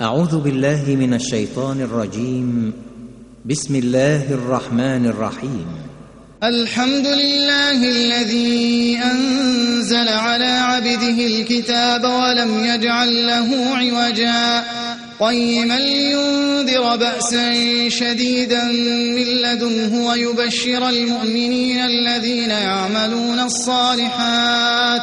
أعوذ بالله من الشيطان الرجيم. بسم الله الرحمن الرحيم. الحمد لله الذي أنزل على عبده الكتاب ولم يجعل له عوجا. قيما لينذر بأسا شديدا من لدنه ويبشر المؤمنين الذين يعملون الصالحات.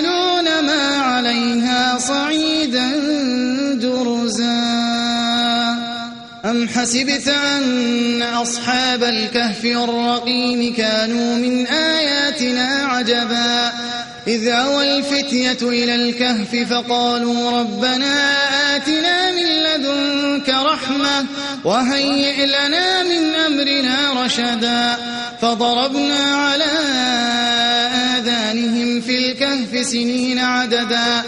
حسبت أن أصحاب الكهف والرقيم كانوا من آياتنا عجبا؟ إذ أوى الفتية إلى الكهف فقالوا ربنا آتنا من لدنك رحمة وهيئ لنا من أمرنا رشدا فضربنا على سنين عددا.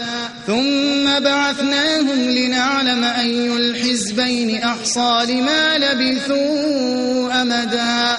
ثم بعثناهم لنعلم أي الحزبين أحصى لما لبثوا أمدا.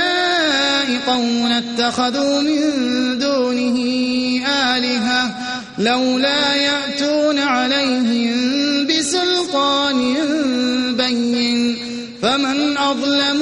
قوم اتخذوا من دونه آلهة لولا يأتون عليهم بسلطان بين. فمن أظلم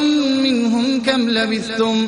لبثتم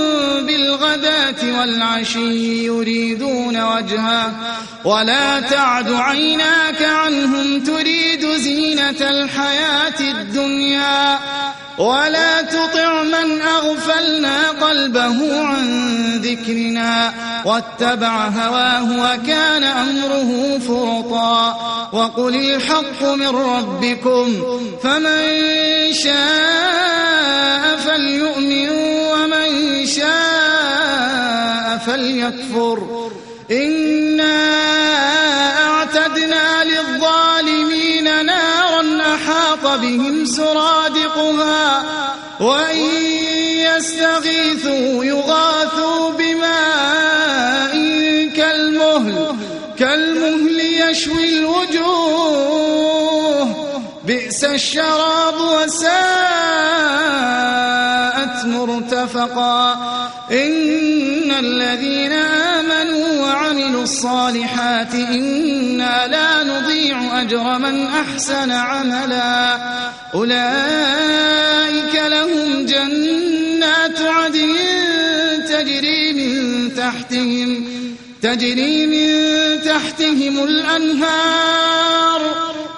بالغداة والعشي يريدون وجهه ولا تعد عيناك عنهم تريد زينة الحياة الدنيا. ولا تطع من أغفلنا قلبه عن ذكرنا واتبع هواه وكان أمره فرطا. وقل الحق من ربكم فمن شاء فليؤمن ومن شاء فليكفر إنا أعتدنا للظالمين نارا أحاط بهم سرادقها وإن يستغيثوا يغاثوا بماء كالمهل كالمهل يشوي الوجوه. بئس الشراب وساءت مرتفقا. إن الذين آمنوا وعملوا الصالحات إنا لا نضيع أجر من أحسن عملا. أولئك لهم جنات عدن تجري من تحتهم تجري من تحتهم الأنهار.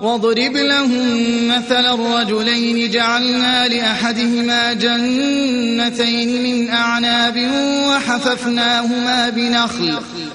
واضرب لهم مثل الرجلين جعلنا لأحدهما جنتين من أعناب وحففناهما بنخل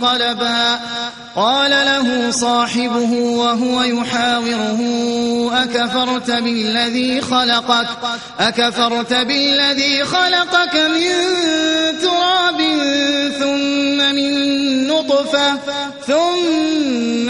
منقلبا قال له صاحبه وهو يحاوره أكفرت بالذي خلقك؟ أكفرت بالذي خلقك من تراب ثم من نطفة ثم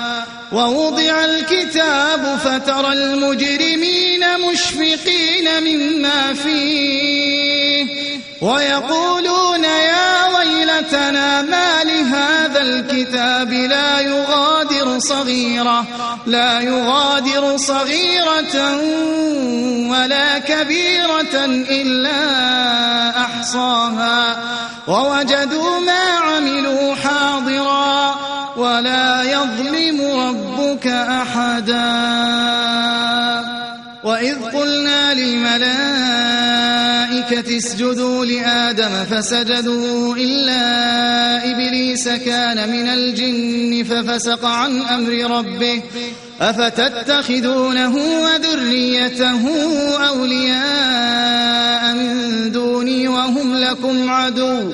ووضع الكتاب فترى المجرمين مشفقين مما فيه ويقولون يا ويلتنا ما لهذا الكتاب لا يغادر صغيرة لا يغادر صغيرة ولا كبيرة إلا أحصاها ووجدوا ما عملوا حاضرا ولا يظلم ربك أحدا. وإذ قلنا للملائكة اسجدوا لآدم فسجدوا إلا إبليس كان من الجن ففسق عن أمر ربه. أفتتخذونه وذريته أولياء من دوني وهم لكم عدو.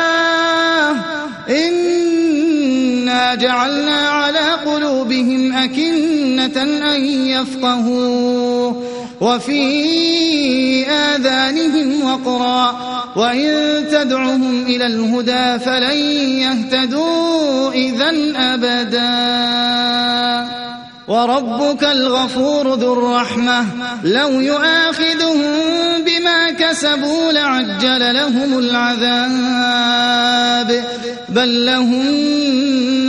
جعلنا على قلوبهم أكنة أن يفقهوا وفي آذانهم وقرا وإن تدعهم إلى الهدى فلن يهتدوا إذا أبدا. وربك الغفور ذو الرحمة. لو يؤاخذهم بما كسبوا لعجل لهم العذاب. بل لهم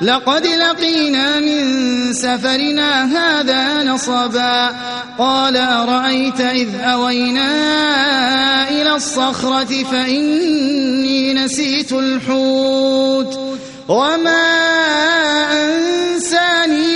لقد لقينا من سفرنا هذا نصبا. قال أرأيت إذ أوينا إلى الصخرة فإني نسيت الحوت. وما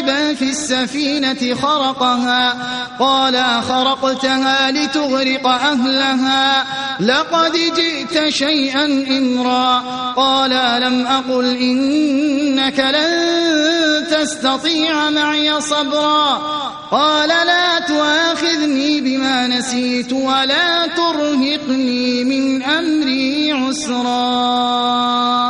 ركبا في السفينة خرقها. قال أخرقتها لتغرق أهلها. لقد جئت شيئا إمرا. قال ألم أقل إنك لن تستطيع معي صبرا. قال لا تؤاخذني بما نسيت ولا ترهقني من أمري عسرا.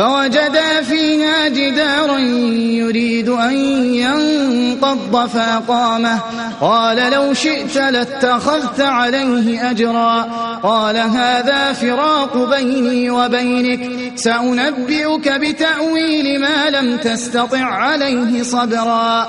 فوجدا فيها جدارا يريد أن ينقض فأقامه. قال لو شئت لاتخذت عليه أجرا. قال هذا فراق بيني وبينك. سأنبئك بتأويل ما لم تستطع عليه صبرا.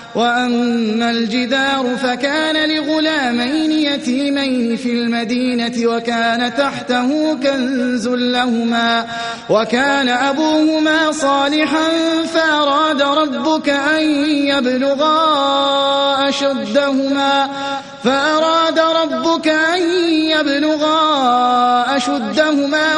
وأما الجدار فكان لغلامين يتيمين في المدينة وكان تحته كنز لهما وكان أبوهما صالحا فأراد ربك أن يبلغا أشدهما فأراد ربك أن يبلغا أشدهما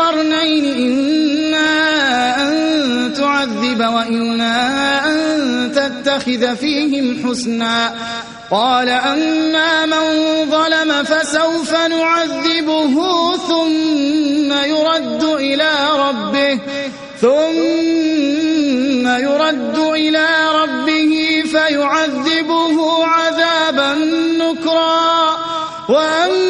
القرنين إما أن تعذب وإما أن تتخذ فيهم حسنا. قال أما من ظلم فسوف نعذبه ثم يرد إلى ربه ثم يرد إلى ربه فيعذبه عذابا نكرا. وأما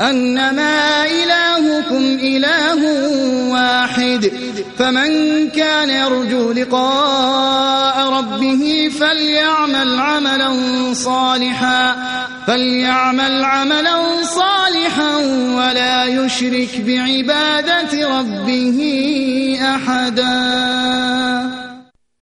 إلهكم أنما إلهكم إله واحد فمن كان يرجو لقاء ربه فليعمل عملا صالحا فليعمل عملا صالحا ولا يشرك بعبادة ربه أحدا.